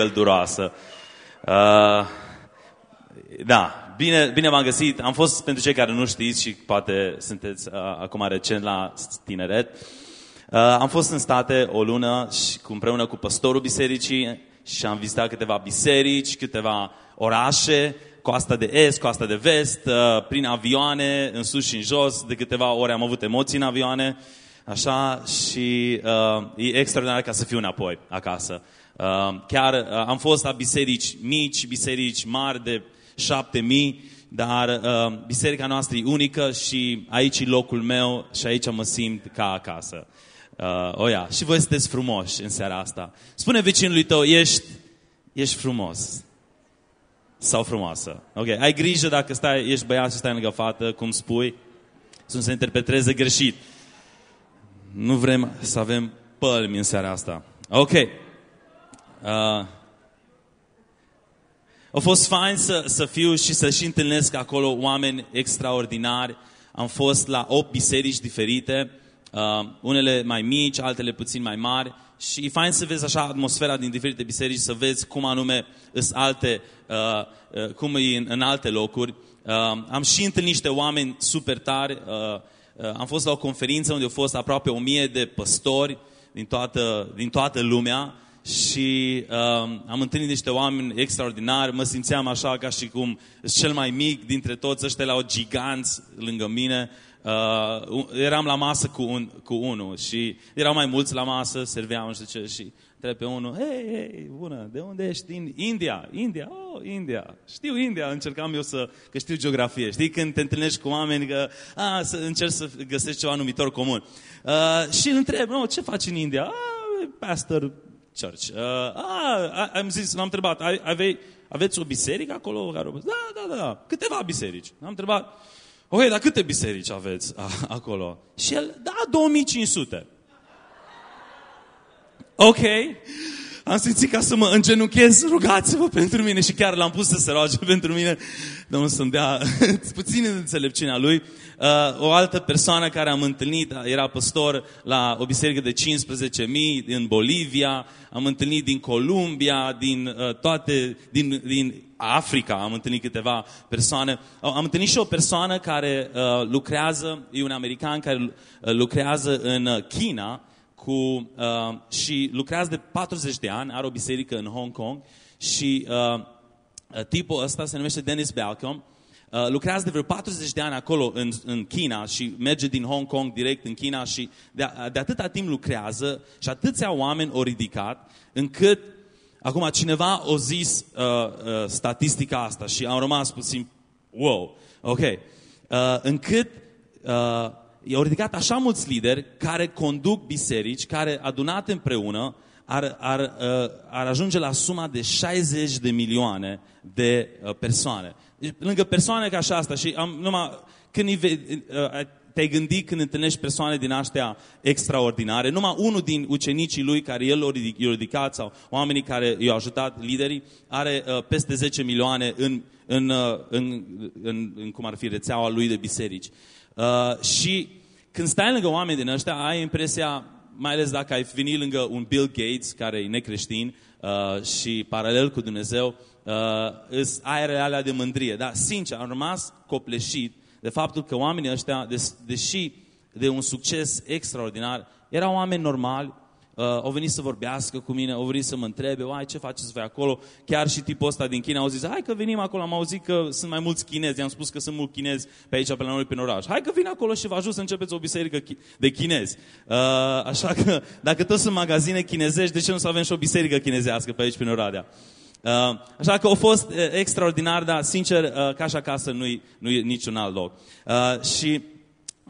călduroasă. Uh, da, bine, bine v-am găsit. Am fost, pentru cei care nu știți și poate sunteți uh, acum recent la tineret, uh, am fost în state o lună și împreună cu pastorul bisericii și am vizitat câteva biserici, câteva orașe, coasta de est, coasta de vest, uh, prin avioane, în sus și în jos. De câteva ore am avut emoții în avioane. Așa, și uh, e extraordinar ca să fiu înapoi acasă. Uh, chiar uh, am fost la biserici mici, biserici mari de șapte mii, dar uh, biserica noastră e unică și aici e locul meu și aici mă simt ca acasă. Uh, oh, yeah. Și voi sunteți frumoși în seara asta. Spune vecinului tău, ești, ești frumos. Sau frumoasă. Ok, ai grijă dacă stai, ești băiat și stai lângă fată, cum spui, să se interpreteze greșit. Nu vrem să avem pălmi în seara asta. Ok. Uh, a fost fain să, să fiu și să și întâlnesc acolo oameni extraordinari. Am fost la 8 biserici diferite, uh, unele mai mici, altele puțin mai mari. Și e fain să vezi așa atmosfera din diferite biserici, să vezi cum anume sunt alte, uh, uh, cum e în, în alte locuri. Uh, am și întâlnit niște oameni super tari. Uh, uh, am fost la o conferință unde au fost aproape o mie de păstori din toată, din toată lumea și uh, am întâlnit niște oameni extraordinari, mă simțeam așa ca și cum cel mai mic dintre toți ăștia la o giganți lângă mine. Uh, eram la masă cu, un, cu unul și erau mai mulți la masă, serveam nu știu ce și trebuie pe unul, hei, hei, bună, de unde ești? Din India, India, oh, India. Știu India, încercam eu să, că știu geografie. Știi când te întâlnești cu oameni, că a, să încerci să găsești ceva numitor comun. Uh, și îl întreb, no, ce faci în India? Ah, pastor church. Uh, a, am zis, l-am întrebat, ave, aveți o biserică acolo? Da, da, da, câteva biserici. L-am întrebat, ok, dar câte biserici aveți acolo? Și el, da, 2500. Ok. Am simțit ca să mă îngenuchez, rugați-vă pentru mine și chiar l-am pus să se roage pentru mine. Domnul să-mi dea puțin în înțelepciunea lui. Uh, o altă persoană care am întâlnit era păstor la o biserică de 15.000 în Bolivia. Am întâlnit din Columbia, din uh, toate, din, din Africa, am întâlnit câteva persoane. Am întâlnit și o persoană care uh, lucrează, e un american care uh, lucrează în China cu, uh, și lucrează de 40 de ani, are o biserică în Hong Kong și uh, tipul ăsta se numește Dennis Balcom. Uh, lucrează de vreo 40 de ani acolo în, în China și merge din Hong Kong direct în China și de, de atâta timp lucrează și atâția oameni au ridicat încât acum cineva a zis uh, uh, statistica asta și am rămas puțin wow, ok, uh, încât uh, i-au ridicat așa mulți lideri care conduc biserici, care adunate împreună ar, ar, uh, ar ajunge la suma de 60 de milioane de uh, persoane. Deci, lângă persoane ca așa asta și am, numai, când uh, te-ai gândit când întâlnești persoane din astea extraordinare, numai unul din ucenicii lui care el i-a ridicat sau oamenii care i-au ajutat, liderii, are uh, peste 10 milioane în, în, uh, în, în, în, cum ar fi rețeaua lui de biserici. Uh, și când stai lângă oameni din ăștia, ai impresia, mai ales dacă ai venit lângă un Bill Gates, care e necreștin uh, și paralel cu Dumnezeu, uh, îs aerele alea de mândrie. Dar, sincer, am rămas copleșit de faptul că oamenii ăștia, deși de un succes extraordinar, erau oameni normali, uh, au venit să vorbească cu mine, au venit să mă întrebe, ai ce faceți voi acolo? Chiar și tipul ăsta din China au zis, hai că venim acolo, am auzit că sunt mai mulți chinezi, am spus că sunt mulți chinezi pe aici, pe la noi, pe oraș. Hai că vin acolo și vă ajut să începeți o biserică de chinezi. Uh, așa că, dacă toți sunt magazine chinezești, de ce nu să avem și o biserică chinezească pe aici, pe Oradea? Uh, așa că a fost uh, extraordinar, dar sincer, uh, ca și acasă nu-i, nu-i niciun alt loc. Uh, și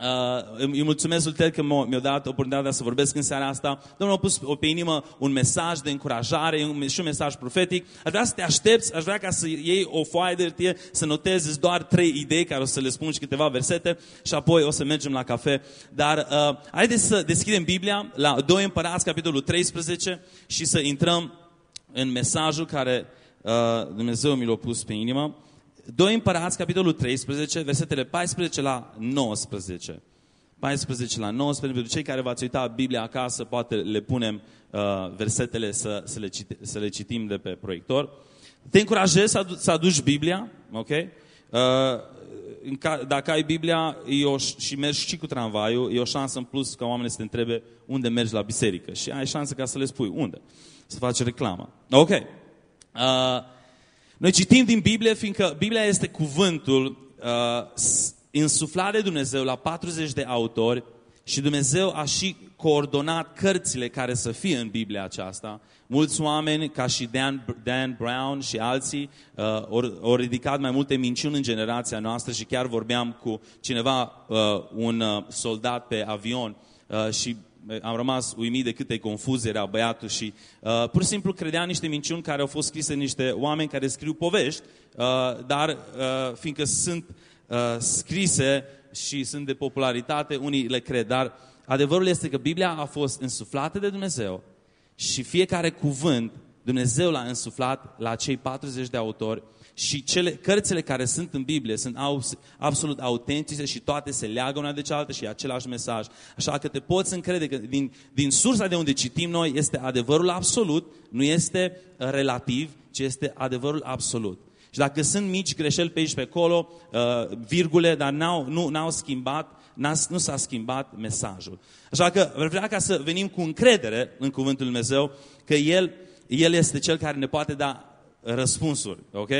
Uh, îi mulțumesc lui că mi-a dat oportunitatea să vorbesc în seara asta. Domnul a pus pe inimă un mesaj de încurajare și un mesaj profetic. Aș vrea să te aștepți, aș vrea ca să iei o foaie de hârtie, să notezi doar trei idei care o să le spun și câteva versete și apoi o să mergem la cafe. Dar uh, haideți să deschidem Biblia la 2 Împărați, capitolul 13 și să intrăm în mesajul care uh, Dumnezeu mi l-a pus pe inimă. 2 Împărați, capitolul 13, versetele 14 la 19. 14 la 19. Pentru cei care v-ați uitat Biblia acasă, poate le punem uh, versetele să, să, le cite, să le citim de pe proiector. Te încurajez să, adu- să aduci Biblia, ok? Uh, în ca, dacă ai Biblia e o, și mergi și cu tramvaiul, e o șansă în plus ca oamenii să te întrebe unde mergi la biserică. Și ai șansă ca să le spui unde. Să faci reclamă. Ok. Uh, noi citim din Biblie, fiindcă Biblia este cuvântul uh, însuflat de Dumnezeu la 40 de autori și Dumnezeu a și coordonat cărțile care să fie în Biblia aceasta. Mulți oameni, ca și Dan, Dan Brown și alții, uh, au, au ridicat mai multe minciuni în generația noastră și chiar vorbeam cu cineva, uh, un uh, soldat pe avion uh, și uh, am rămas uimit de câte confuze era băiatul și uh, pur și simplu credea niște minciuni care au fost scrise niște oameni care scriu povești, uh, dar uh, fiindcă sunt uh, scrise și sunt de popularitate, unii le cred, dar adevărul este că Biblia a fost însuflată de Dumnezeu și fiecare cuvânt Dumnezeu l-a însuflat la cei 40 de autori și cele, cărțile care sunt în Biblie sunt au, absolut autentice și toate se leagă una de cealaltă și e același mesaj. Așa că te poți încrede că din, din sursa de unde citim noi este adevărul absolut, nu este relativ, ci este adevărul absolut. Și dacă sunt mici greșeli pe aici pe acolo, uh, virgule, dar n-au, nu, n-au schimbat, nu s-a schimbat mesajul. Așa că vreau ca să venim cu încredere în Cuvântul Lui Dumnezeu, că El, El este Cel care ne poate da răspunsuri, ok?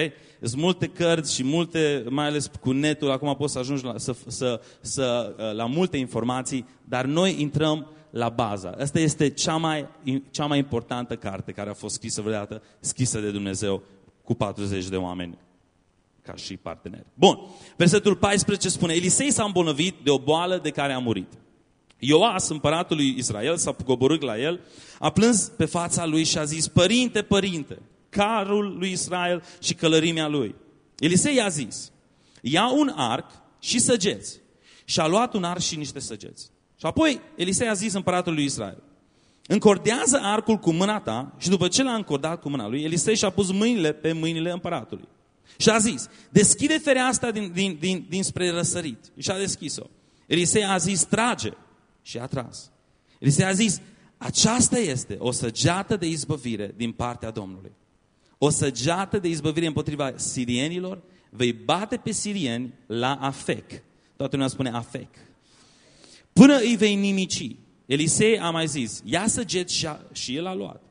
Sunt multe cărți și multe, mai ales cu netul, acum poți să ajungi la, să, să, să, uh, la multe informații, dar noi intrăm la baza. Asta este cea mai, cea mai importantă carte care a fost scrisă vreodată, scrisă de Dumnezeu cu 40 de oameni ca și parteneri. Bun, versetul 14 spune, Elisei s-a îmbolnăvit de o boală de care a murit. Ioas, împăratul lui Israel, s-a coborât la el, a plâns pe fața lui și a zis, Părinte, părinte, carul lui Israel și călărimea lui. Elisei i-a zis, ia un arc și săgeți. Și a luat un arc și niște săgeți. Și apoi Elisei a zis împăratul lui Israel, încordează arcul cu mâna ta și după ce l-a încordat cu mâna lui, Elisei și-a pus mâinile pe mâinile împăratului. Și a zis, deschide fereastra din, din, din, dinspre răsărit. Și a deschis-o. Elisei a zis, trage. Și a tras. Elisei a zis, aceasta este o săgeată de izbăvire din partea Domnului. O săgeată de izbăvire împotriva sirienilor, vei bate pe sirieni la Afec. Toată lumea spune Afec. Până îi vei nimici. Elisei a mai zis, ia săget și, a, și el a luat.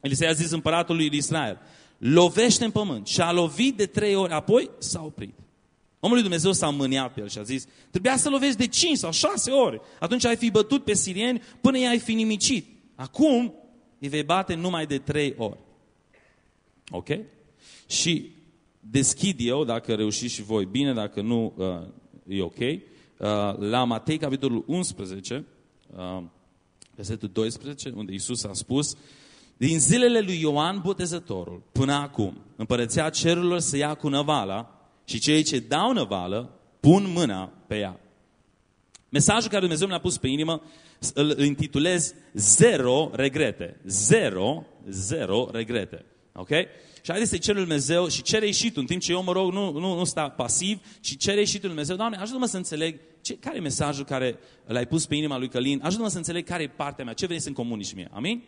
Elisei a zis împăratului Israel, lovește în pământ. Și a lovit de trei ori, apoi s-a oprit. Omul lui Dumnezeu s-a mâniat pe el și a zis, trebuia să lovești de cinci sau șase ori. Atunci ai fi bătut pe sirieni până i-ai fi nimicit. Acum îi vei bate numai de trei ori. Ok? Și deschid eu, dacă reușiți și voi bine, dacă nu, uh, e ok, uh, la Matei, capitolul 11, uh, versetul 12, unde Isus a spus, din zilele lui Ioan Botezătorul până acum, împărăția cerurilor să ia cu năvala și cei ce dau năvală pun mâna pe ea. Mesajul care Dumnezeu mi-a pus pe inimă îl intitulez Zero regrete. Zero, zero regrete. Ok? Și haideți să-i cer lui Dumnezeu și cere ieșitul, în timp ce eu mă rog, nu, nu, nu sta pasiv, ci cere ieșitul lui Dumnezeu. Doamne, ajută-mă să înțeleg ce, care e mesajul care l-ai pus pe inima lui Călin, ajută-mă să înțeleg care e partea mea, ce vrei să-mi comunici mie. Amin?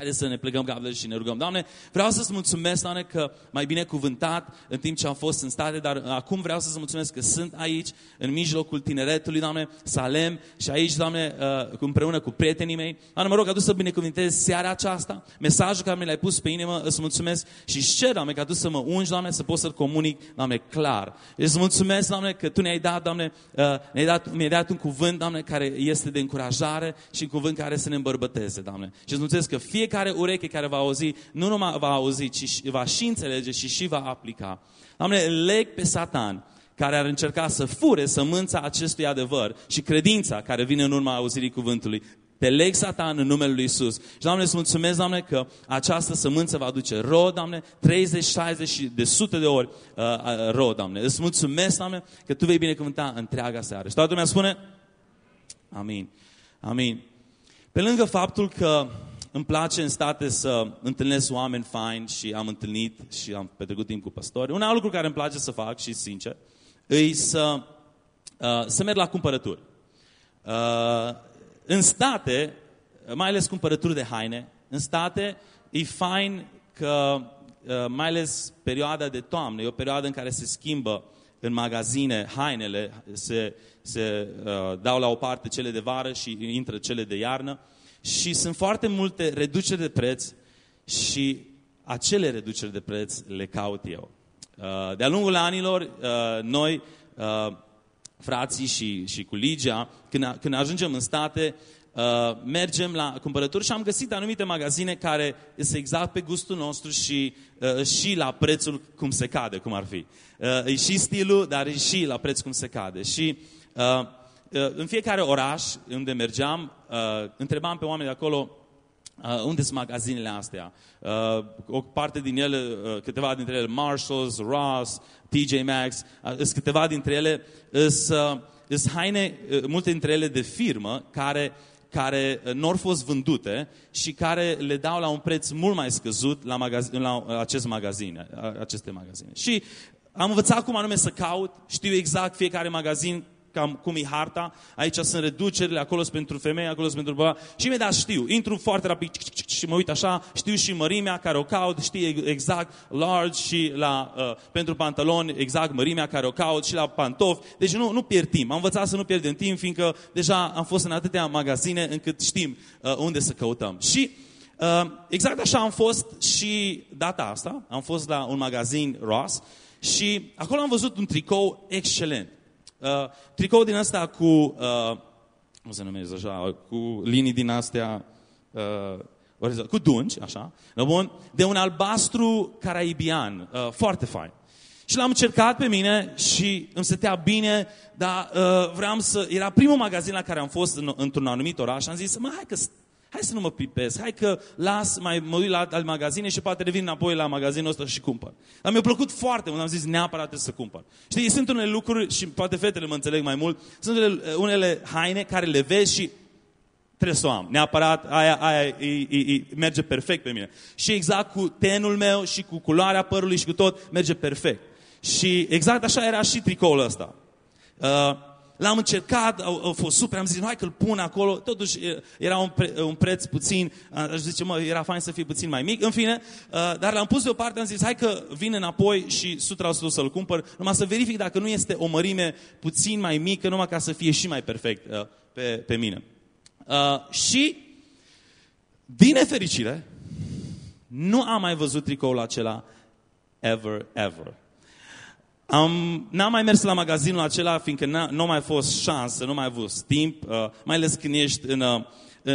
Haideți să ne plecăm capetele și ne rugăm. Doamne, vreau să-ți mulțumesc, Doamne, că mai bine cuvântat în timp ce am fost în state, dar acum vreau să-ți mulțumesc că sunt aici, în mijlocul tineretului, Doamne, Salem și aici, Doamne, uh, împreună cu prietenii mei. Doamne, mă rog, adu să binecuvintezi seara aceasta, mesajul care mi l-ai pus pe inimă, îți mulțumesc și cer, Doamne, că tu să mă ungi, Doamne, să pot să-l comunic, Doamne, clar. Îți mulțumesc, Doamne, că Tu ne-ai dat, Doamne, uh, ne-ai dat, mi-ai dat un cuvânt, Doamne, care este de încurajare și un cuvânt care să ne îmbărbăteze, Doamne. Și îți mulțumesc că fie fiecare ureche care va auzi, nu numai va auzi, ci va și înțelege și și va aplica. Doamne, leg pe Satan, care ar încerca să fure sămânța acestui adevăr și credința care vine în urma auzirii cuvântului. Te leg, Satan, în numele Lui Isus. Și, Doamne, îți mulțumesc, Doamne, că această sămânță va duce rod, Doamne, 30, 60 și de sute de ori uh, uh, rod, Doamne. Îți mulțumesc, Doamne, că Tu vei binecuvânta întreaga seară. Și toată lumea spune? Amin. Amin. Pe lângă faptul că îmi place în state să întâlnesc oameni faini și am întâlnit și am petrecut timp cu păstori. Un alt lucru care îmi place să fac și sincer, e să, uh, să merg la cumpărături. Uh, în state, mai ales cumpărături de haine, în state e fain că, uh, mai ales perioada de toamnă, e o perioadă în care se schimbă în magazine hainele, se, se uh, dau la o parte cele de vară și intră cele de iarnă și sunt foarte multe reduceri de preț și acele reduceri de preț le caut eu. Uh, de-a lungul anilor, uh, noi, uh, frații și, și cu Ligia, când, când ajungem în state, mergem la cumpărături și am găsit anumite magazine care sunt exact pe gustul nostru și, și la prețul cum se cade, cum ar fi. E și stilul, dar e și la preț cum se cade. Și în fiecare oraș unde mergeam, întrebam pe oameni de acolo, Uh, unde sunt magazinele astea? Uh, o parte din ele, uh, câteva dintre ele, Marshalls, Ross, TJ Maxx, uh, sunt câteva dintre ele, sunt, uh, haine, uh, multe dintre ele de firmă, care, care uh, nu au fost vândute și care le dau la un preț mult mai scăzut la, magazin, la uh, acest magazine, uh, aceste magazine. Și am învățat cum anume să caut, știu exact fiecare magazin cam cum e harta, aici sunt reducerile, acolo sunt pentru femei, acolo sunt pentru bărbați. Și imediat știu, intru foarte rapid și mă uit așa, știu și mărimea care o caut, știu exact large și la, uh, pentru pantaloni, exact mărimea care o caut și la pantofi. Deci nu, nu pierd timp. Am învățat să nu pierdem timp, fiindcă deja am fost în atâtea magazine încât știm uh, unde să căutăm. Și uh, exact așa am fost și data asta. Am fost la un magazin Ross și acolo am văzut un tricou excelent Uh, tricou din asta cu, uh, cum se numește așa, cu linii din astea, uh, cu dungi, așa, bun, de un albastru caraibian, uh, foarte fain. Și l-am încercat pe mine și îmi stătea bine, dar uh, vreau să... Era primul magazin la care am fost în, într-un anumit oraș și am zis, mă, hai că hai să nu mă pipesc, hai că las, mai mă uit la alte magazine și poate revin înapoi la magazinul ăsta și cumpăr. Dar mi-a plăcut foarte mult, am zis neapărat trebuie să cumpăr. Știi, sunt unele lucruri și poate fetele mă înțeleg mai mult, sunt unele, unele haine care le vezi și trebuie să o am. Neapărat, aia, aia e, e, e, merge perfect pe mine. Și exact cu tenul meu și cu culoarea părului și cu tot, merge perfect. Și exact așa era și tricoul ăsta. Uh, L-am încercat, au, au fost super, am zis, hai că-l pun acolo. Totuși era un, pre, un preț puțin, aș zice, mă, era fain să fie puțin mai mic. În fine, dar l-am pus deoparte, am zis, hai că vin înapoi și 100% să-l cumpăr, numai să verific dacă nu este o mărime puțin mai mică, numai ca să fie și mai perfect pe, pe mine. Și, din nefericire, nu am mai văzut tricoul acela ever, ever. Am, n-am mai mers la magazinul acela, fiindcă nu a mai fost șansă, nu mai avut timp, uh, mai ales când ești în, uh, uh,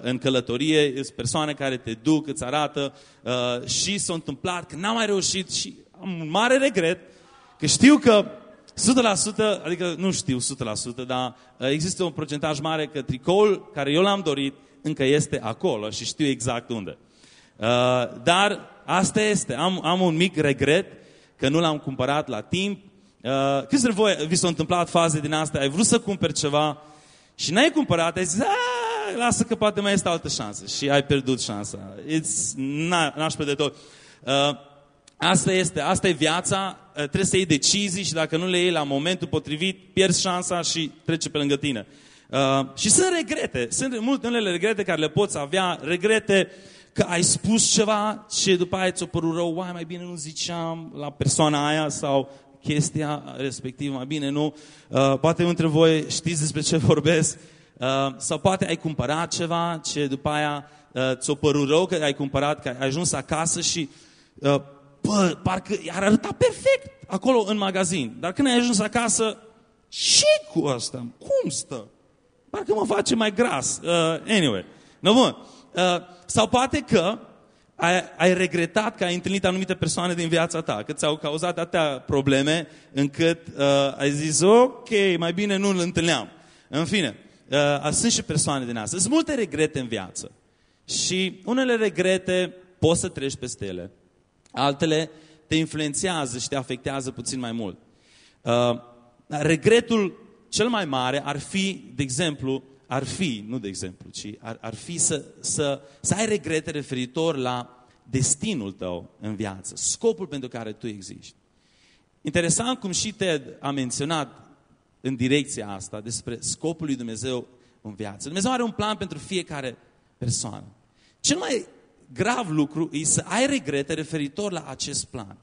în călătorie, sunt persoane care te duc, îți arată uh, și s-a întâmplat că n-am mai reușit și am un mare regret că știu că 100%, adică nu știu 100%, dar uh, există un procentaj mare că tricoul care eu l-am dorit încă este acolo și știu exact unde. Uh, dar asta este, am, am un mic regret că nu l-am cumpărat la timp. Uh, câți dintre voi vi s-au întâmplat faze din astea? Ai vrut să cumperi ceva și n-ai cumpărat, ai zis, lasă că poate mai este altă șansă și ai pierdut șansa. It's nașpe de tot. Uh, asta este, asta e viața, uh, trebuie să iei decizii și dacă nu le iei la momentul potrivit, pierzi șansa și trece pe lângă tine. Uh, și sunt regrete, sunt multe unele regrete care le poți avea, regrete uh, că ai spus ceva și după aia ți-o părut rău, uai, mai bine nu ziceam la persoana aia sau chestia respectivă, mai bine nu. Uh, poate între voi știți despre ce vorbesc. Uh, sau poate ai cumpărat ceva ce după aia uh, ți-o părut rău că ai cumpărat, că ai ajuns acasă și uh, bă, parcă ar arăta perfect acolo în magazin. Dar când ai ajuns acasă, ce cu asta? Cum stă? Parcă mă face mai gras. Uh, anyway. No, bun. Uh, sau poate că ai, ai regretat că ai întâlnit anumite persoane din viața ta, că ți-au cauzat atâtea probleme încât uh, ai zis, ok, mai bine nu îl întâlneam. În fine, uh, sunt și persoane din asta. Sunt multe regrete în viață. Și unele regrete poți să treci peste ele. Altele te influențează și te afectează puțin mai mult. Uh, regretul cel mai mare ar fi, de exemplu, ar fi, nu de exemplu, ci ar, ar fi să, să, să ai regrete referitor la destinul tău în viață, scopul pentru care tu existi. Interesant cum și Ted a menționat în direcția asta, despre scopul lui Dumnezeu în viață. Dumnezeu are un plan pentru fiecare persoană. Cel mai grav lucru e să ai regrete referitor la acest plan.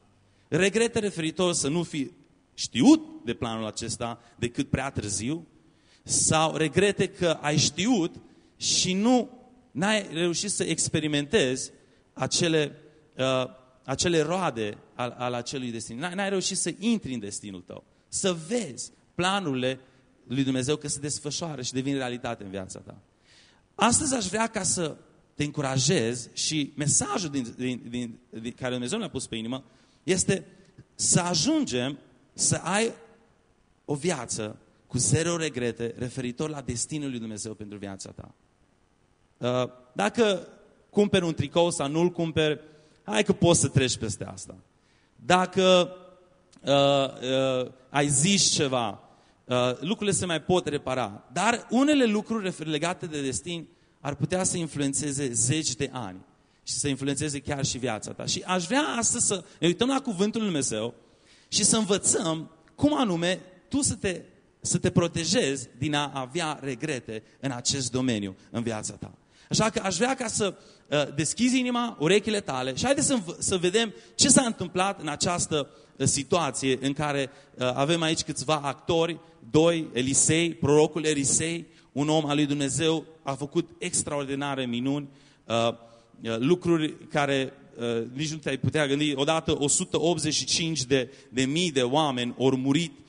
Regrete referitor să nu fi știut de planul acesta decât prea târziu sau regrete că ai știut și nu n-ai reușit să experimentezi acele, uh, acele roade al, al acelui destin. N-ai, n-ai reușit să intri în destinul tău. Să vezi planurile lui Dumnezeu că se desfășoară și devin realitate în viața ta. Astăzi aș vrea ca să te încurajez și mesajul din, din, din, din, care Dumnezeu mi-a pus pe inimă este să ajungem să ai o viață cu zero regrete referitor la destinul lui Dumnezeu pentru viața ta. Uh, dacă cumperi un tricou sau nu-l cumperi, hai că poți să treci peste asta. Dacă uh, uh, ai zis ceva, uh, lucrurile se mai pot repara. Dar unele lucruri legate de destin ar putea să influențeze zeci de ani și să influențeze chiar și viața ta. Și aș vrea astăzi să ne uităm la Cuvântul Lui Dumnezeu și să învățăm cum anume tu să te, să te protejezi din a avea regrete în acest domeniu, în viața ta. Așa că aș vrea ca să uh, deschizi inima, urechile tale și haideți să, să vedem ce s-a întâmplat în această uh, situație în care uh, avem aici câțiva actori, doi, Elisei, prorocul Elisei, un om al lui Dumnezeu, a făcut extraordinare minuni, uh, uh, lucruri care uh, nici nu te-ai putea gândi. Odată 185 de, de mii de oameni au murit uh, uh, uh,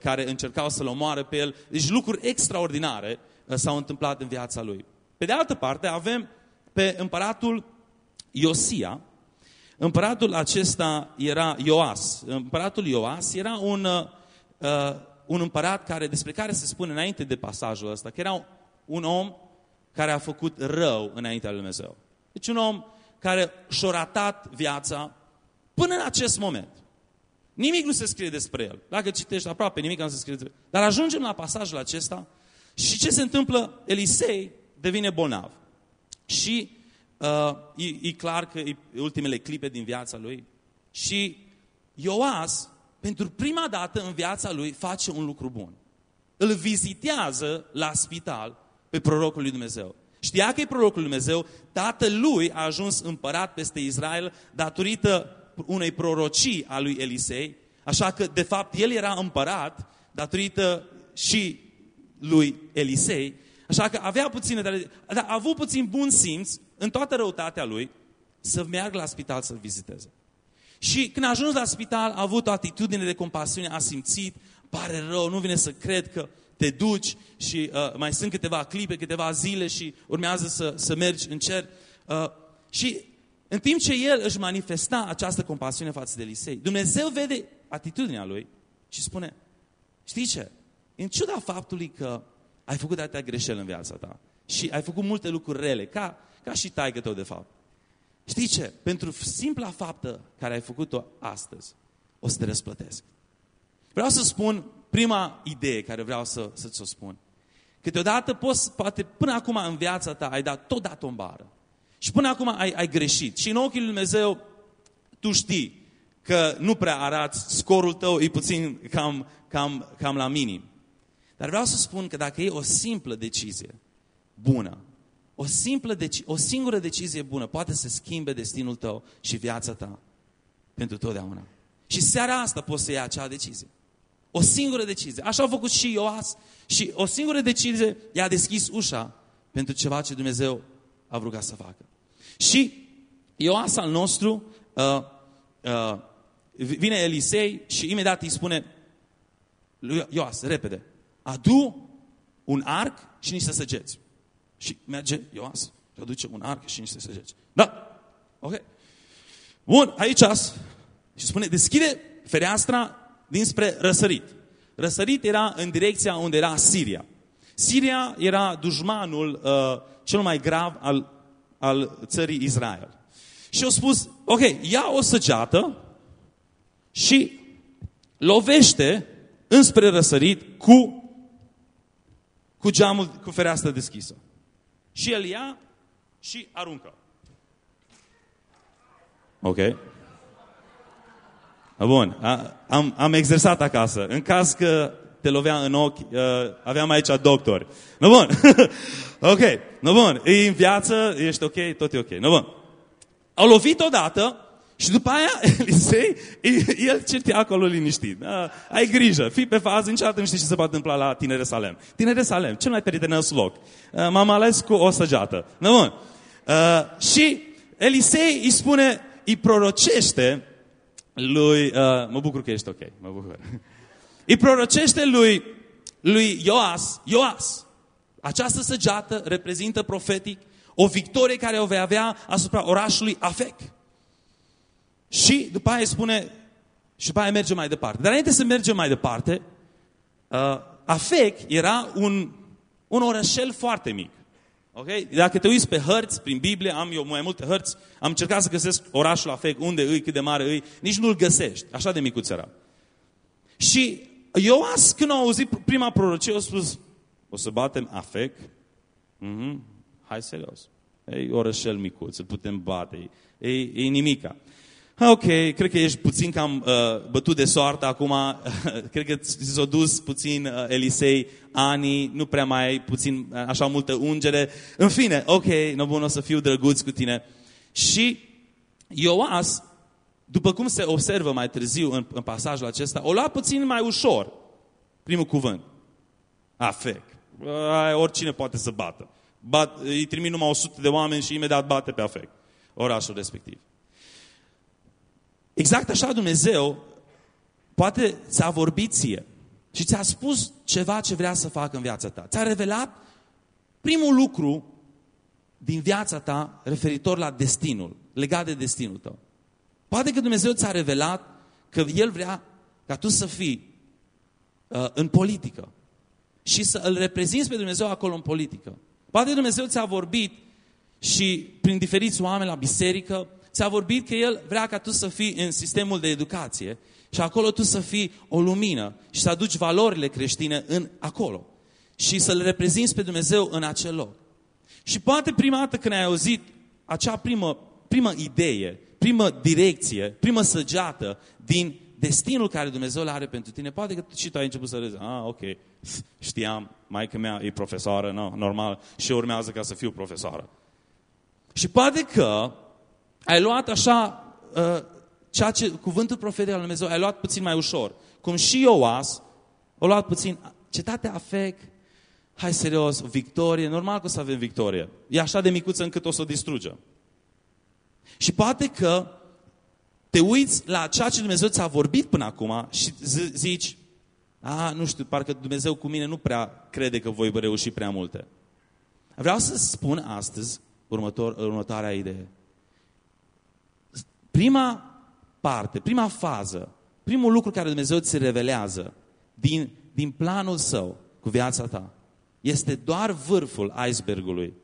care încercau să-l omoare pe el. Deci lucruri extraordinare uh, s-au întâmplat în viața lui. Pe de altă parte, avem pe împăratul Iosia. Împăratul acesta era Ioas. Împăratul Ioas era un, uh, un împărat care, despre care se spune înainte de pasajul ăsta, că era un om care a făcut rău înaintea lui Dumnezeu. Deci un om care și-a ratat viața până în acest moment. Nimic nu se scrie despre el. Dacă citești aproape nimic nu se scrie despre el. Dar ajungem la pasajul acesta și ce se întâmplă? Elisei devine bolnav. Și uh, e, e clar că e ultimele clipe din viața lui. Și Ioas, pentru prima dată în viața lui, face un lucru bun. Îl vizitează la spital pe prorocul lui Dumnezeu. Știa că e prorocul lui Dumnezeu, tatăl lui a ajuns împărat peste Israel datorită unei prorocii a lui Elisei, așa că, de fapt, el era împărat datorită și lui Elisei, așa că avea puțină, dar a avut puțin bun simț în toată răutatea lui să meargă la spital să-l viziteze. Și când a ajuns la spital, a avut o atitudine de compasiune, a simțit, pare rău, nu vine să cred că te duci și uh, mai sunt câteva clipe, câteva zile și urmează să, să mergi în cer. Uh, și în timp ce el își manifesta această compasiune față de Elisei, Dumnezeu vede atitudinea lui și spune, știi ce? În ciuda faptului că ai făcut atâtea greșeli în viața ta și ai făcut multe lucruri rele, ca, ca și taică tău de fapt. Știi ce? Pentru simpla faptă care ai făcut-o astăzi, o să te răsplătesc. Vreau să spun prima idee care vreau să, să ți-o spun. Câteodată poți, poate până acum în viața ta ai dat tot dat o bară. Și până acum ai, ai greșit. Și în ochii lui Dumnezeu tu știi că nu prea arăți, scorul tău e puțin cam, cam, cam la minim. Dar vreau să spun că dacă e o simplă decizie bună, o, simplă deci, o singură decizie bună poate să schimbe destinul tău și viața ta pentru totdeauna. Și seara asta poți să iei acea decizie. O singură decizie. Așa au făcut și Ioas. Și o singură decizie i-a deschis ușa pentru ceva ce Dumnezeu a vrut să facă. Și Ioas al nostru uh, uh, vine Elisei și imediat îi spune lui Ioas, repede, adu un arc și niște săgeți. Și merge Ioas și aduce un arc și niște săgeți. Da, ok. Bun, aici și spune, deschide fereastra dinspre răsărit. Răsărit era în direcția unde era Siria. Siria era dușmanul uh, cel mai grav al, al țării Israel. Și au spus, ok, ia o săgeată și lovește înspre răsărit cu, cu geamul, cu fereastra deschisă. Și el ia și aruncă. Ok? Bun, am, am exersat acasă. În caz că te lovea în ochi, uh, aveam aici doctori. Nu bun. ok, nu bun. E în viață, ești ok, tot e ok. Nu bun. Au lovit odată și după aia Elisei, el certea acolo liniștit. Uh, ai grijă, fii pe fază, niciodată nu știi ce se va întâmpla la Tinere Salem. Tinere Salem, cel mai peritenos loc. Uh, m-am ales cu o săgeată. Nu bun. Uh, și Elisei îi spune, îi prorocește lui, uh, mă bucur că ești ok, mă bucur. Îi prorocește lui, lui Ioas, Ioas, această săgeată reprezintă profetic o victorie care o vei avea asupra orașului Afec. Și după aia spune, și după aia merge mai departe. Dar înainte să mergem mai departe, uh, Afec era un, un orășel foarte mic. Okay? Dacă te uiți pe hărți, prin Biblie, am eu mai multe hărți, am încercat să găsesc orașul Afec, unde îi, cât de mare îi, nici nu-l găsești. Așa de micuț era. Și Ioas, când a auzit prima prorocie, a spus, o să batem Afec? Mm-hmm. Hai serios. E orășel micuț, îl putem bate. E, e nimica. Ok, cred că ești puțin cam uh, bătut de soartă acum. cred că ți s-a dus puțin uh, Elisei ani, nu prea mai ai puțin uh, așa multă ungere. În fine, ok, nu bun, o să fiu drăguț cu tine. Și Ioas, după cum se observă mai târziu în, în pasajul acesta, o lua puțin mai ușor primul cuvânt. Afec. Uh, oricine poate să bată. Bat, îi trimit numai 100 de oameni și imediat bate pe afec orașul respectiv. Exact așa Dumnezeu poate ți-a vorbit ție și ți-a spus ceva ce vrea să facă în viața ta. Ți-a revelat primul lucru din viața ta referitor la destinul, legat de destinul tău. Poate că Dumnezeu ți-a revelat că El vrea ca tu să fii uh, în politică și să îl reprezinți pe Dumnezeu acolo în politică. Poate Dumnezeu ți-a vorbit și prin diferiți oameni la biserică ți-a vorbit că El vrea ca tu să fii în sistemul de educație și acolo tu să fii o lumină și să aduci valorile creștine în acolo. Și să-L reprezinți pe Dumnezeu în acel loc. Și poate prima dată când ai auzit acea primă, primă idee, primă direcție, primă săgeată din destinul care Dumnezeu îl are pentru tine, poate că și tu ai început să râzi. Ah, ok, știam, maica mea e profesoară, no, normal, și urmează ca să fiu profesoară. Și poate că ai luat așa, uh, ceea ce, cuvântul profetic al Dumnezeu, ai luat puțin mai ușor. Cum și Ioas, o luat puțin, cetatea Afec, hai serios, victorie, normal că o să avem victorie. E așa de micuță încât o să o distrugem. Și poate că te uiți la ceea ce Dumnezeu ți-a vorbit până acum și zici, a, nu știu, parcă Dumnezeu cu mine nu prea crede că voi reuși prea multe. Vreau să spun astăzi următor, următoarea idee prima parte, prima fază, primul lucru care Dumnezeu ți revelează din, din planul său cu viața ta, este doar vârful icebergului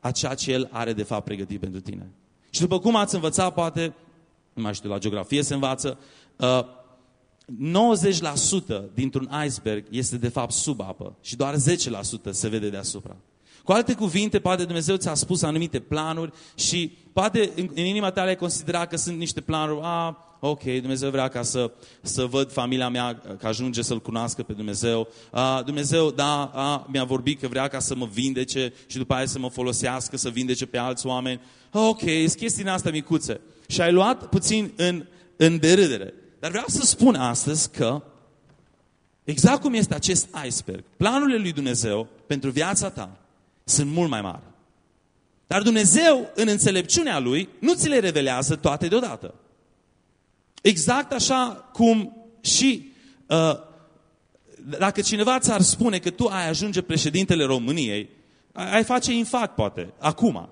a ceea ce El are de fapt pregătit pentru tine. Și după cum ați învățat, poate, nu mai știu, la geografie se învață, uh, 90% dintr-un iceberg este de fapt sub apă și doar 10% se vede deasupra. Cu alte cuvinte, poate Dumnezeu ți-a spus anumite planuri și poate în, în inima ta ai considera că sunt niște planuri, a, ok, Dumnezeu vrea ca să, să văd familia mea, că ajunge să-L cunoască pe Dumnezeu. A, Dumnezeu, da, a, mi-a vorbit că vrea ca să mă vindece și după aia să mă folosească, să vindece pe alți oameni. A, ok, sunt chestii din astea micuțe. Și ai luat puțin în, în derâdere. Dar vreau să spun astăzi că exact cum este acest iceberg, planurile lui Dumnezeu pentru viața ta sunt mult mai mari. Dar Dumnezeu, în înțelepciunea Lui, nu ți le revelează toate deodată. Exact așa cum și uh, dacă cineva ți-ar spune că tu ai ajunge președintele României, ai face infact, poate, acum.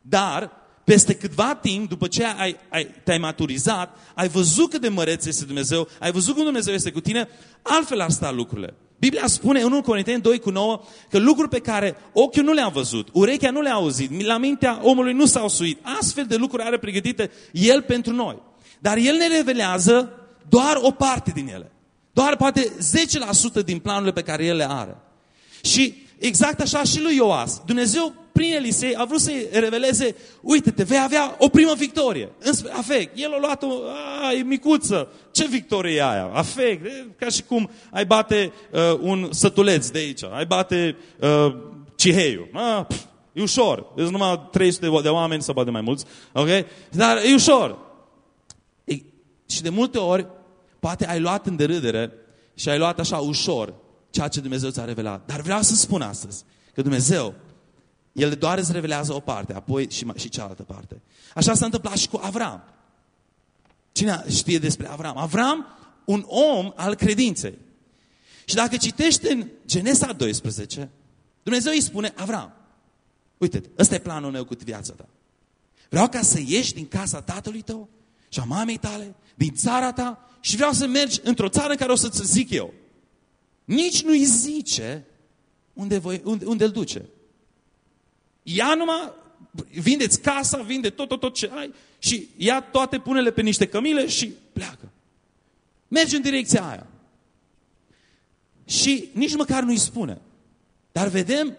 Dar, peste câtva timp, după ce ai, ai, te-ai maturizat, ai văzut cât de măreț este Dumnezeu, ai văzut cum Dumnezeu este cu tine, altfel ar sta lucrurile. Biblia spune în 1 Corinteni 2 cu 9 că lucruri pe care ochiul nu le-a văzut, urechea nu le-a auzit, la mintea omului nu s-au suit. Astfel de lucruri are pregătite El pentru noi. Dar El ne revelează doar o parte din ele. Doar poate 10% din planurile pe care El le are. Și exact așa și lui Ioas. Dumnezeu prin Elisei, a vrut să-i reveleze, uite-te, vei avea o primă victorie. Afect, el a luat-o, a, e micuță. Ce victorie e aia? Afect, e ca și cum ai bate uh, un sătuleț de aici, ai bate uh, ciheiul. A, pf, e ușor, e numai 300 de oameni să bate mai mulți, ok? Dar e ușor. E, și de multe ori, poate ai luat în derâdere și ai luat așa ușor ceea ce Dumnezeu ți-a revelat. Dar vreau să spun astăzi că Dumnezeu, El doar îți revelează o parte, apoi și, și cealaltă parte. Așa s-a întâmplat și cu Avram. Cine știe despre Avram? Avram, un om al credinței. Și dacă citești în Genesa 12, Dumnezeu îi spune, Avram, uite ăsta e planul meu cu viața ta. Vreau ca să ieși din casa tatălui tău și a mamei tale, din țara ta și vreau să mergi într-o țară în care o să-ți zic eu. Nici nu-i zice unde, voi, unde, unde îl duce. Ia numai, vindeți casa, vinde tot, tot, tot ce ai și ia toate, punele pe niște cămile și pleacă. Merge în direcția aia. Și nici măcar nu-i spune. Dar vedem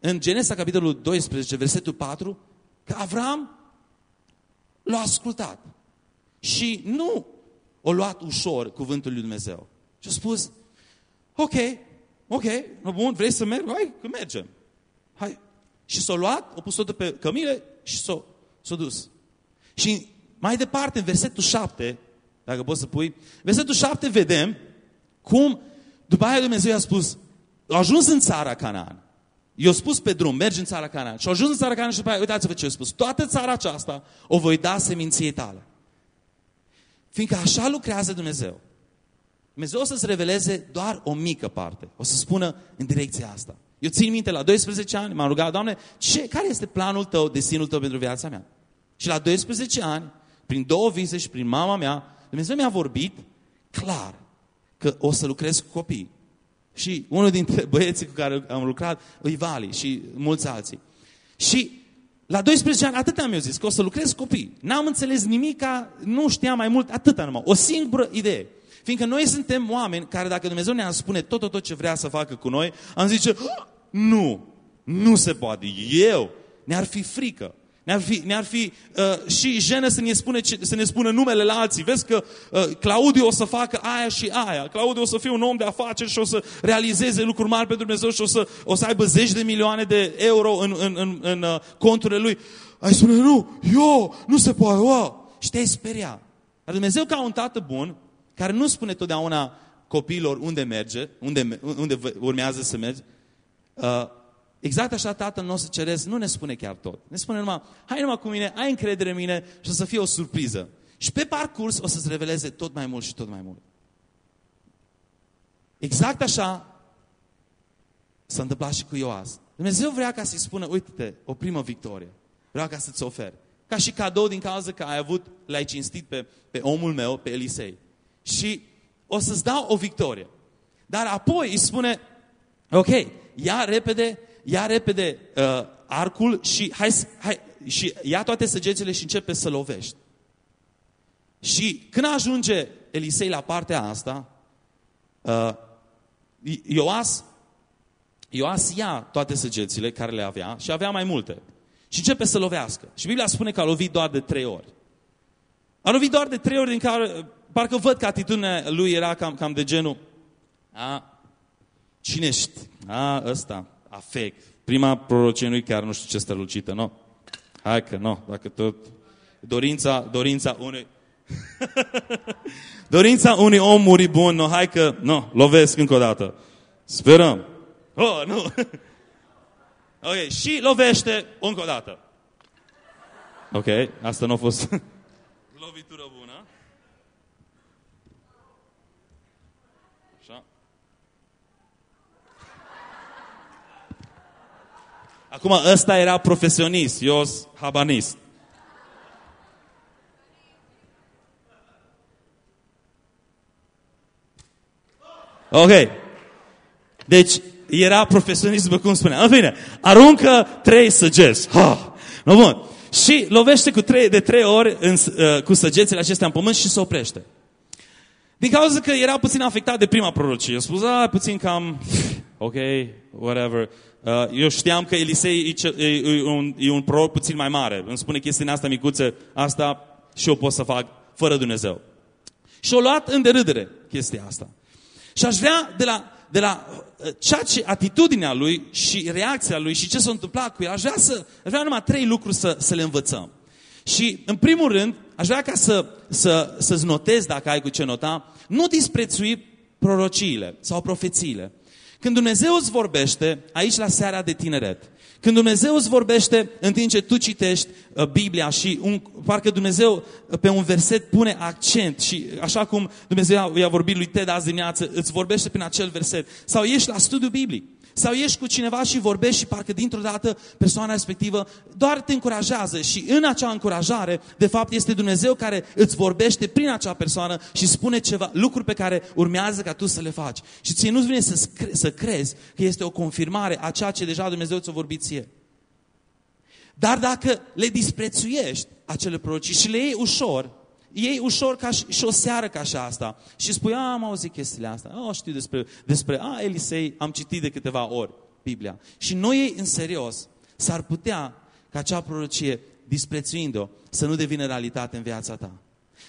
în Genesa, capitolul 12, versetul 4, că Avram l-a ascultat. Și nu o luat ușor cuvântul lui Dumnezeu. Și a spus, ok, ok, bun, vrei să merg? Hai, că mergem. Hai. Și s-a luat, a pus totul pe cămile și s-a, s-a dus. Și mai departe, în versetul 7, dacă poți să pui, versetul 7 vedem cum după aia Dumnezeu a spus, a ajuns în țara Canaan. I-a spus pe drum, mergi în țara Canaan. Și a ajuns în țara Canaan și după aia, uitați-vă ce a spus. Toată țara aceasta o voi da seminției tale. Fiindcă așa lucrează Dumnezeu. Dumnezeu o să-ți reveleze doar o mică parte. O să spună în direcția asta. Eu țin minte, la 12 ani m-am rugat, Doamne, ce, care este planul Tău, destinul Tău pentru viața mea? Și la 12 ani, prin două vise și prin mama mea, Dumnezeu mi-a vorbit clar că o să lucrez cu copii. Și unul dintre băieții cu care am lucrat, îi Vali și mulți alții. Și la 12 ani, atât mi-au zis, că o să lucrez copii. N-am înțeles nimica, nu știam mai mult, atâta numai. O singură idee. Fiindcă noi suntem oameni care dacă Dumnezeu ne-ar spune tot, tot, tot ce vrea să facă cu noi, am zice, ah, nu, nu se poate. Eu, ne-ar fi frică. Ne-ar fi, ne-ar fi uh, și jenă să ne, spune, să ne spună numele la alții. Vezi că uh, Claudiu o să facă aia și aia. Claudiu o să fie un om de afaceri și o să realizeze lucruri mari pentru Dumnezeu și o să, o să aibă zeci de milioane de euro în, în, în, în uh, conturile lui. Ai spune, nu, eu, nu se poate, wow. Și te-ai speria. Dar Dumnezeu ca un tată bun, care nu spune totdeauna copiilor unde merge, unde, unde urmează să mergi, uh, exact așa Tatăl nostru Ceresc nu ne spune chiar tot. Ne spune numai, hai numai cu mine, ai încredere în mine și o să fie o surpriză. Și pe parcurs o să-ți reveleze tot mai mult și tot mai mult. Exact așa s-a întâmplat și cu Ioas. Dumnezeu vrea ca să-i spună, uite-te, o primă victorie. Vreau ca să-ți ofer. Ca și cadou din cauza că ai avut, l-ai cinstit pe, pe omul meu, pe Elisei și o să-ți dau o victorie. Dar apoi îi spune, ok, ia repede, ia repede uh, arcul și, hai, hai, și ia toate săgețile și începe să lovești. Și când ajunge Elisei la partea asta, uh, Ioas, Ioas ia toate săgețile care le avea și avea mai multe. Și începe să lovească. Și Biblia spune că a lovit doar de trei ori. A lovit doar de trei ori din care parcă văd că atitudinea lui era cam, cam de genul, a, cine ești? A, ăsta, afect. Prima prorocie nu chiar nu știu ce strălucită, nu? Hai că nu, dacă tot... Dorința, dorința unui... dorința unui om muribun, nu, hai că, nu, lovesc încă o dată. Sperăm. Oh, nu. ok, și lovește încă o dată. Ok, asta nu a fost lovitură Acum, ăsta era profesionist, eu habanist. Ok. Deci, era profesionist, după cum spunea. În fine, aruncă trei săgeți. Ha! No, bun. Și lovește cu trei, de trei ori în, uh, cu săgețile acestea în pământ și se oprește. Din cauza că era puțin afectat de prima prorocie. A spus, a, puțin cam... ok, whatever. Uh, eu știam că Elisei e, ce- e, e, un, e un proroc puțin mai mare. Îmi spune chestiunea asta micuță, asta și eu pot să fac fără Dumnezeu. Și-o luat în derâdere chestia asta. Și aș vrea de la, de la uh, ceea ce, atitudinea lui și reacția lui și ce s-a întâmplat cu el, aș vrea, să, aș vrea numai trei lucruri să, să le învățăm. Și, în primul rând, aș vrea ca să, să, să-ți notezi, dacă ai cu ce nota, nu disprețui prorociile sau profețiile. Când Dumnezeu îți vorbește, aici la seara de tineret, când Dumnezeu îți vorbește în timp ce tu citești uh, Biblia și un, parcă Dumnezeu uh, pe un verset pune accent și așa cum Dumnezeu i-a vorbit lui Ted azi dimineață, îți vorbește prin acel verset. Sau ești la studiu biblic. Sau ești cu cineva și vorbești și parcă dintr-o dată persoana respectivă doar te încurajează și în acea încurajare, de fapt, este Dumnezeu care îți vorbește prin acea persoană și spune ceva, lucruri pe care urmează ca tu să le faci. Și ție nu-ți vine să, scre- să crezi că este o confirmare a ceea ce deja Dumnezeu ți-a vorbit ție. Dar dacă le disprețuiești acele prorocii și le iei ușor, iei ușor ca și, și o seară ca și asta și spui, a, am auzit chestiile astea, oh, știu despre, despre, a, Elisei, am citit de câteva ori Biblia. Și noi ei în serios, s-ar putea ca acea prorocie, disprețuind-o, să nu devină realitate în viața ta.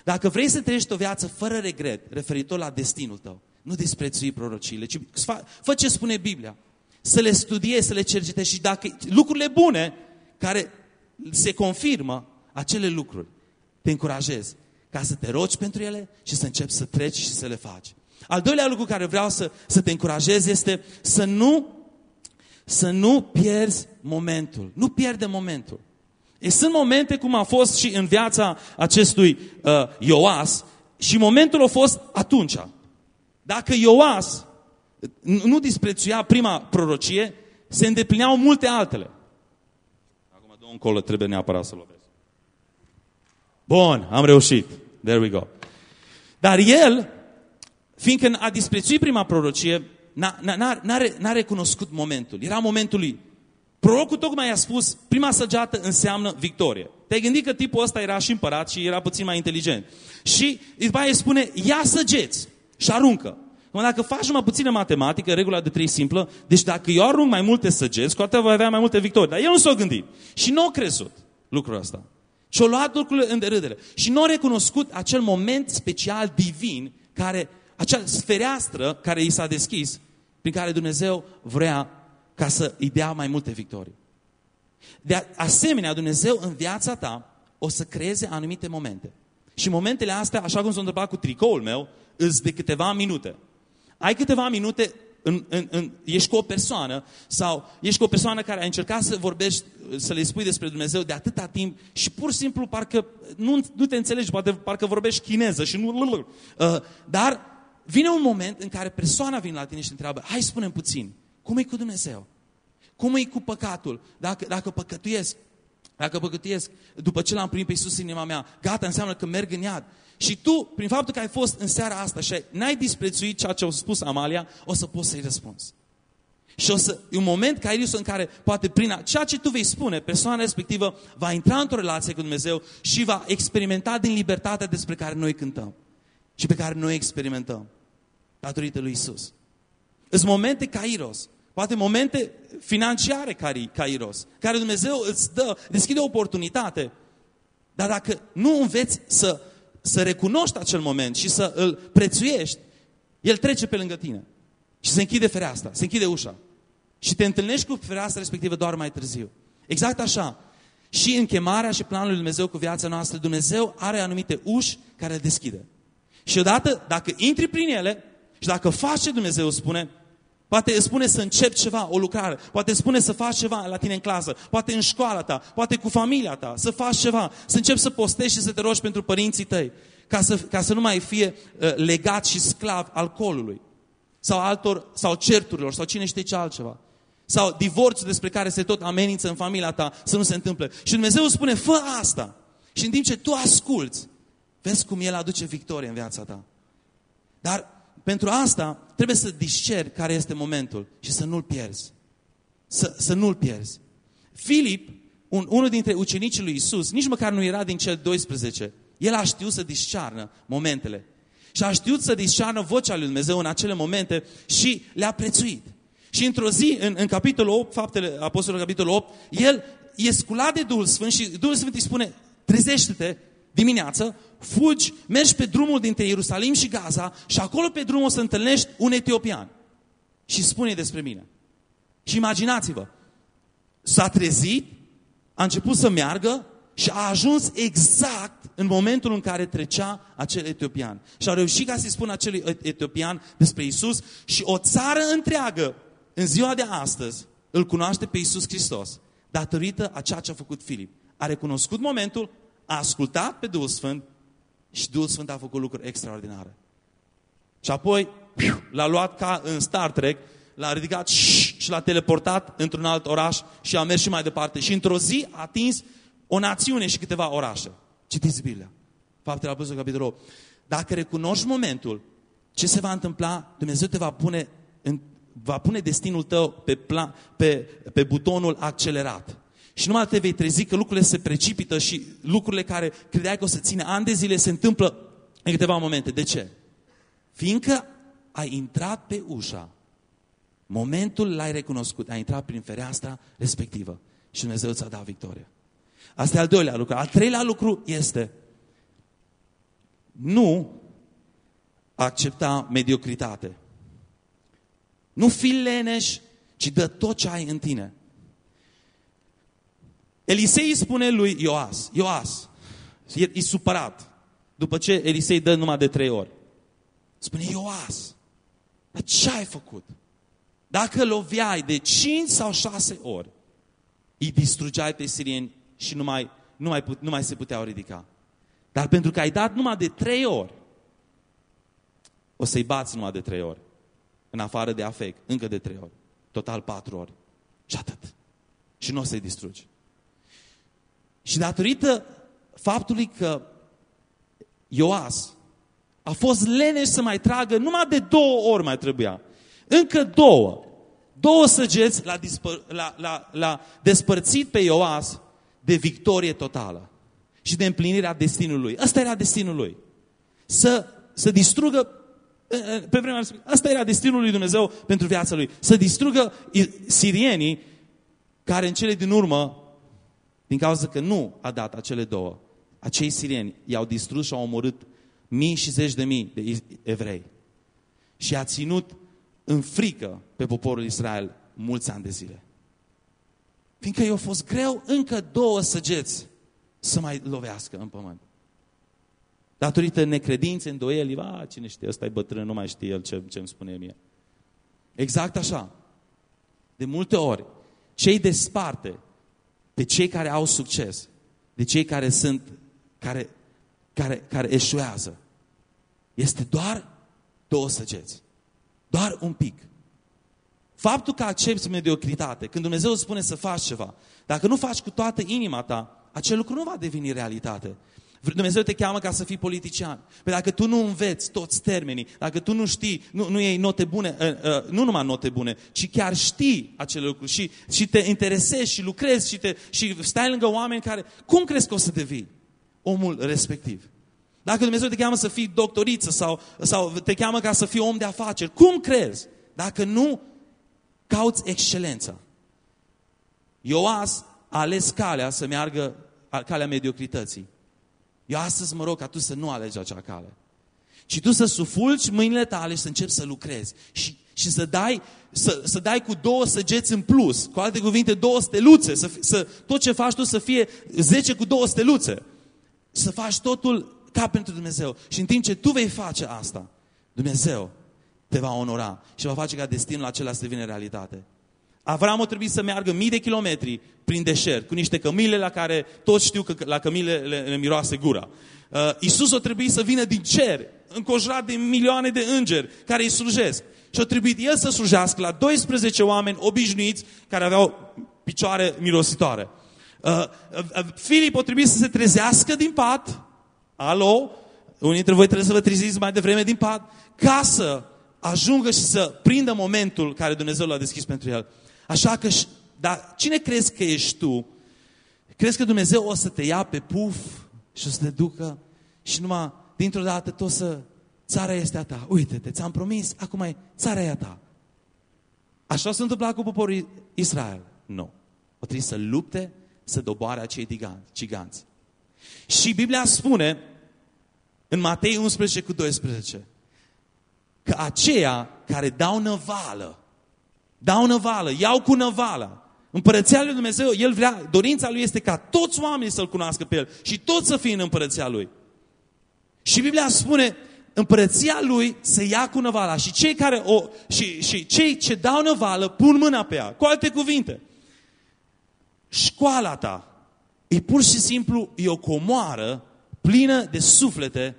Dacă vrei să trăiești o viață fără regret, referitor la destinul tău, nu disprețui prorociile, ci fă, fă ce spune Biblia. Să le studiezi, să le cercetezi și dacă lucrurile bune care se confirmă, acele lucruri, te încurajez ca să te rogi pentru ele și să începi să treci și să le faci. Al doilea lucru care vreau să, să te încurajez este să nu, să nu pierzi momentul. Nu pierde momentul. E, sunt momente cum a fost și în viața acestui uh, Ioas și momentul a fost atunci. Dacă Ioas nu disprețuia prima prorocie, se îndeplineau multe altele. Acum, două încolo, trebuie neapărat să lovesc. Bun, am reușit. There we go. Dar el, fiindcă a disprețuit prima prorocie, n-a, recunoscut momentul. Era momentul lui. Prorocul tocmai i-a spus, prima săgeată înseamnă victorie. Te-ai gândit că tipul ăsta era și împărat și era puțin mai inteligent. Și după aia îi spune, ia săgeți și aruncă. Acum, dacă faci numai puțină matematică, regula de trei simplă, deci dacă eu arunc mai multe săgeți, cu atât voi avea mai multe victorii. Dar el nu s-a gândit. Și nu a crezut lucrul ăsta. Și a luat lucrurile în derâdere. Și nu a recunoscut acel moment special divin, care, acea sfereastră care i s-a deschis, prin care Dumnezeu vrea ca să îi dea mai multe victorii. De asemenea, Dumnezeu în viața ta o să creeze anumite momente. Și momentele astea, așa cum s-a întâmplat cu tricoul meu, îți de câteva minute. Ai câteva minute, în, în, în, ești cu o persoană sau ești cu o persoană care a încercat să vorbești, să le spui despre Dumnezeu de atâta timp și pur și simplu parcă nu, nu te înțelegi, poate parcă vorbești chineză și nu... Uh, dar vine un moment în care persoana vine la tine și te întreabă, hai spune puțin, cum e cu Dumnezeu? Cum e cu păcatul? Dacă, dacă păcătuiesc, dacă păcătuiesc după ce l-am primit pe Iisus în inima mea, gata, înseamnă că merg în iad. Și tu, prin faptul că ai fost în seara asta și n-ai disprețuit ceea ce a spus Amalia, o să poți să-i răspunzi. Și o să, e un moment, ca Iisus, în care poate prin ceea ce tu vei spune, persoana respectivă va intra într-o relație cu Dumnezeu și va experimenta din libertatea despre care noi cântăm. Și pe care noi experimentăm. Datorită lui Isus. Sunt momente ca Iros. Poate momente financiare ca, ca Iros. Care Dumnezeu îți dă, deschide o oportunitate. Dar dacă nu înveți să să recunoști acel moment și să îl prețuiești, el trece pe lângă tine. Și se închide fereastra, se închide ușa. Și te întâlnești cu fereastra respectivă doar mai târziu. Exact așa. Și în chemarea și planul lui Dumnezeu cu viața noastră, Dumnezeu are anumite uși care le deschide. Și odată, dacă intri prin ele și dacă faci ce Dumnezeu spune, Poate îți spune să începi ceva, o lucrare. Poate îți spune să faci ceva la tine în clasă. Poate în școala ta. Poate cu familia ta. Să faci ceva. Să începi să postești și să te rogi pentru părinții tăi. Ca să, ca să nu mai fie uh, legat și sclav alcoolului. Sau altor, sau certurilor. Sau cine știe ce altceva. Sau divorțul despre care se tot amenință în familia ta să nu se întâmple. Și Dumnezeu spune, fă asta. Și în timp ce tu asculți, vezi cum El aduce victorie în viața ta. Dar pentru asta trebuie să disceri care este momentul și să nu-l pierzi. Să, să nu-l pierzi. Filip, un, unul dintre ucenicii lui Isus, nici măcar nu era din cel 12. El a știut să discearnă momentele. Și a știut să discearnă vocea lui Dumnezeu în acele momente și le-a prețuit. Și într-o zi, în, în capitolul 8, faptele apostolului capitolul 8, el e sculat de Duhul Sfânt și Duhul Sfânt îi spune, trezește-te dimineață, fugi, mergi pe drumul dintre Ierusalim și Gaza și acolo pe drum o să întâlnești un etiopian. Și spune despre mine. Și imaginați-vă, s-a trezit, a început să meargă și a ajuns exact în momentul în care trecea acel etiopian. Și a reușit ca să-i spună acelui etiopian despre Isus și o țară întreagă în ziua de astăzi îl cunoaște pe Isus Hristos datorită a ceea ce a făcut Filip. A recunoscut momentul, a ascultat pe Duhul Sfânt și Duhul Sfânt a făcut lucruri extraordinare. Și apoi l-a luat ca în Star Trek, l-a ridicat și l-a teleportat într-un alt oraș și a mers și mai departe. Și într-o zi a atins o națiune și câteva orașe. Citiți Biblia. Faptele Apostolului, capitolul 8. Dacă recunoști momentul, ce se va întâmpla? Dumnezeu te va pune, în, va pune destinul tău pe, plan, pe, pe butonul accelerat. Și numai te vei trezi că lucrurile se precipită și lucrurile care credeai că o să ține ani de zile se întâmplă în câteva momente. De ce? Fiindcă ai intrat pe ușa, momentul l-ai recunoscut, ai intrat prin fereastra respectivă și Dumnezeu ți-a dat victoria. Asta e al doilea lucru. Al treilea lucru este nu accepta mediocritate. Nu fi leneș, ci dă tot ce ai în tine. Elisei îi spune lui Ioas, Ioas, e, e supărat, după ce Elisei dă numai de trei ori. Spune, Ioas, dar ce ai făcut? Dacă loveai de cinci sau șase ori, îi distrugeai pe sirieni și nu mai, nu mai, put, nu mai se puteau ridica. Dar pentru că ai dat numai de trei ori, o să-i bați numai de trei ori. În afară de afect, încă de trei ori. Total patru ori. Și atât. Și nu o să-i distrugi. Și datorită faptului că Ioas a fost leneș să mai tragă, numai de două ori mai trebuia. Încă două. Două săgeți l-a, despărțit pe Ioas de victorie totală și de împlinirea destinului. Asta era destinul lui. Să, să distrugă, pe vremea asta era destinul lui Dumnezeu pentru viața lui. Să distrugă sirienii care în cele din urmă, din cauza că nu a dat acele două, acei sirieni i-au distrus și au omorât mii și zeci de mii de evrei. Și a ținut în frică pe poporul Israel mulți ani de zile. Fiindcă i-a fost greu încă două săgeți să mai lovească în pământ. Datorită necredinței, îndoielii, va, cine știe, ăsta e bătrân, nu mai știe el ce, ce îmi spune mie. Exact așa. De multe ori, cei desparte pe cei care au succes, de cei care sunt, care, care, care eșuează, este doar două săgeți. Doar un pic. Faptul că accepti mediocritate, când Dumnezeu îți spune să faci ceva, dacă nu faci cu toată inima ta, acel lucru nu va deveni realitate. Dumnezeu te cheamă ca să fii politician. Păi dacă tu nu înveți toți termenii, dacă tu nu știi, nu, nu iei note bune, uh, uh, nu numai note bune, ci chiar știi acele lucruri și, și te interesezi și lucrezi și, te, și stai lângă oameni care, cum crezi că o să devii omul respectiv? Dacă Dumnezeu te cheamă să fii doctoriță sau, sau te cheamă ca să fii om de afaceri, cum crezi? Dacă nu cauți excelența. Ioas a ales calea să meargă calea mediocrității. Eu astăzi mă rog ca tu să nu alegi acea cale. Și tu să sufulci mâinile tale și să începi să lucrezi. Și, și să, dai, să, să dai cu două săgeți în plus. Cu alte cuvinte, două steluțe. Să, să, tot ce faci tu să fie zece cu două steluțe. Să faci totul ca pentru Dumnezeu. Și în timp ce tu vei face asta, Dumnezeu te va onora și va face ca destinul acela să devină realitate. Avram a trebuit să meargă mii de kilometri prin deșert, cu niște cămile la care toți știu că la cămile le, le miroase gura. Uh, Iisus a trebuit să vină din cer, încojurat de milioane de îngeri care îi slujesc. Și a trebuit el să slujească la 12 oameni obișnuiți care aveau picioare mirositoare. Uh, uh, Filip a trebuit să se trezească din pat, alo, unii dintre voi trebuie să vă treziți mai devreme din pat, ca să ajungă și să prindă momentul care Dumnezeu l-a deschis pentru el. Așa că, dar cine crezi că ești tu? Crezi că Dumnezeu o să te ia pe puf și o să te ducă și numai dintr-o dată tot să... Țara este a ta. Uite-te, ți-am promis, acum e țara e a ta. Așa s-a întâmplat cu poporul Israel? Nu. O trebuie să lupte, să doboare acei giganți. Și Biblia spune în Matei 11 cu 12 că aceia care dau năvală, dau năvală, iau cu năvala, Împărăția lui Dumnezeu, El vrea, dorința Lui este ca toți oamenii să-L cunoască pe El și toți să fie în împărăția Lui. Și Biblia spune, împărăția Lui se ia cu năvala și cei, care o, și, și cei ce dau năvală pun mâna pe ea. Cu alte cuvinte, școala ta e pur și simplu e o comoară plină de suflete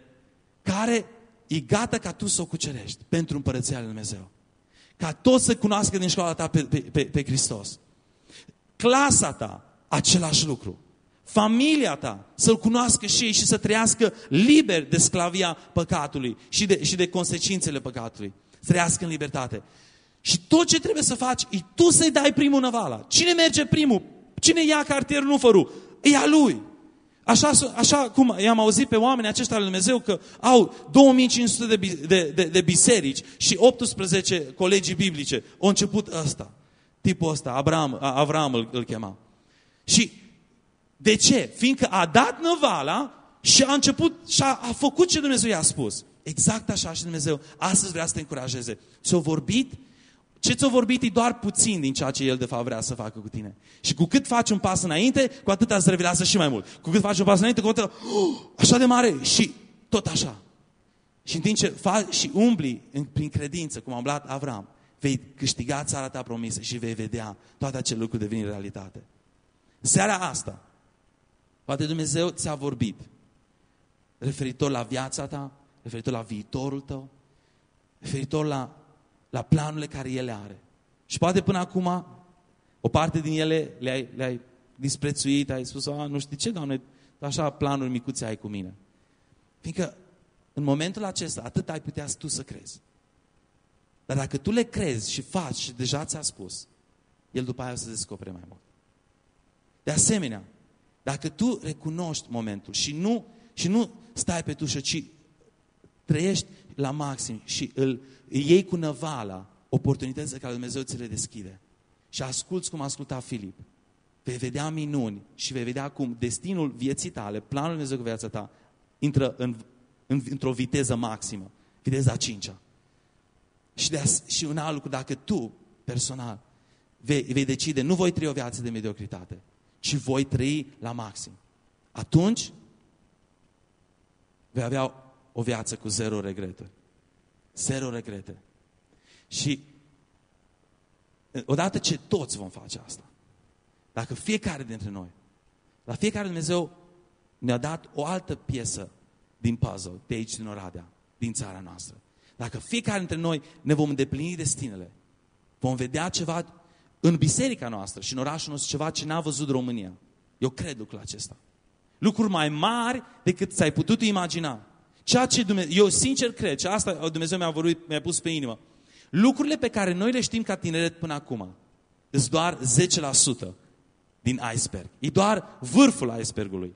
care e gata ca tu să o cucerești pentru împărăția lui Dumnezeu. Ca toți să cunoască din școala ta pe, pe, pe, pe Hristos. Clasa ta, același lucru. Familia ta, să-L cunoască și ei și să trăiască liber de sclavia păcatului și de, și de consecințele păcatului. Să trăiască în libertate. Și tot ce trebuie să faci e tu să-i dai primul năvala. Cine merge primul? Cine ia cartierul nu fărul? E a lui. Așa, așa cum i-am auzit pe oamenii aceștia lui Dumnezeu că au 2500 de, de, de, de biserici și 18 colegii biblice. Au început ăsta. Tipul ăsta, Abraham, Avram îl, îl chema. Și de ce? Fiindcă a dat năvala și a început și a, a făcut ce Dumnezeu i-a spus. Exact așa și Dumnezeu astăzi vrea să te încurajeze. Ți-a vorbit ce ți-a vorbit e doar puțin din ceea ce El de fapt vrea să facă cu tine. Și cu cât faci un pas înainte, cu atât îți revelează și mai mult. Cu cât faci un pas înainte, cu atât, oh, așa de mare și tot așa. Și în timp ce faci și umbli prin credință, cum a umblat Avram, vei câștiga țara ta promisă și vei vedea toate acele lucruri deveni realitate. Seara asta, poate Dumnezeu ți-a vorbit referitor la viața ta, referitor la viitorul tău, referitor la la planurile care El le are. Și poate până acum, o parte din ele le-ai, le-ai disprețuit, ai spus, a, nu știu ce, Doamne, așa planuri micuțe ai cu mine. Fiindcă în momentul acesta, atât ai putea tu să crezi. Dar dacă tu le crezi și faci și deja ți-a spus, El după aia o să descopere mai mult. De asemenea, dacă tu recunoști momentul și nu, și nu stai pe tușă, ci trăiești la maxim și îl, iei cu năvala oportunitățile care Dumnezeu ți le deschide. Și asculți cum a ascultat Filip. Vei vedea minuni și vei vedea cum destinul vieții tale, planul Dumnezeu cu viața ta, intră în, în, într-o viteză maximă. Viteza cincea. Și, de și un alt lucru, dacă tu, personal, vei, vei decide, nu voi trăi o viață de mediocritate, ci voi trăi la maxim. Atunci, vei avea o viață cu zero regrete. Zero regrete. Și odată ce toți vom face asta, dacă fiecare dintre noi, la fiecare Dumnezeu ne-a dat o altă piesă din puzzle, de aici din Oradea, din țara noastră. Dacă fiecare dintre noi ne vom îndeplini destinele, vom vedea ceva în biserica noastră și în orașul nostru, ceva ce n-a văzut România. Eu cred lucrul acesta. Lucruri mai mari decât ți-ai putut imagina. Ceea ce Dumnezeu, eu sincer cred, și asta Dumnezeu mi-a, vorbit, mi-a pus pe inimă, lucrurile pe care noi le știm ca tineret până acum, sunt doar 10% din iceberg. E doar vârful icebergului.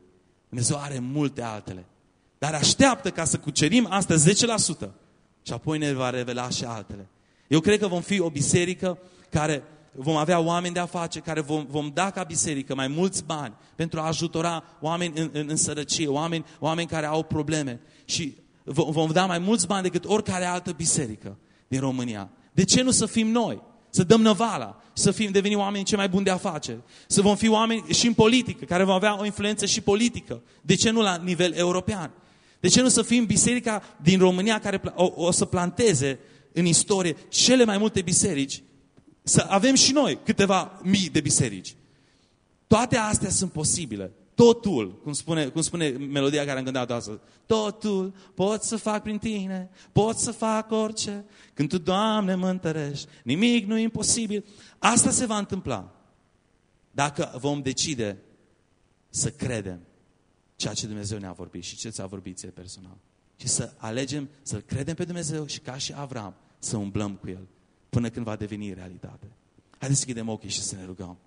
Dumnezeu are multe altele. Dar așteaptă ca să cucerim asta 10% și apoi ne va revela și altele. Eu cred că vom fi o biserică care vom avea oameni de afaceri care vom, vom da ca biserică mai mulți bani pentru a ajutora oameni în, în, în sărăcie, oameni, oameni care au probleme. Și vom da mai mulți bani decât oricare altă biserică din România. De ce nu să fim noi? Să dăm năvala, să fim, devenim oameni cei mai buni de afaceri. Să vom fi oameni și în politică, care vom avea o influență și politică. De ce nu la nivel european? De ce nu să fim biserica din România care o, o să planteze în istorie cele mai multe biserici să avem și noi câteva mii de biserici. Toate astea sunt posibile. Totul, cum spune, cum spune melodia care am gândit astăzi, totul pot să fac prin tine, pot să fac orice, când tu, Doamne, mă întărești, nimic nu e imposibil. Asta se va întâmpla dacă vom decide să credem ceea ce Dumnezeu ne-a vorbit și ce ți-a vorbit ție personal. Și să alegem să-L credem pe Dumnezeu și ca și Avram să umblăm cu El până când va deveni realitate. Haideți să deschidem ochii și să ne rugăm.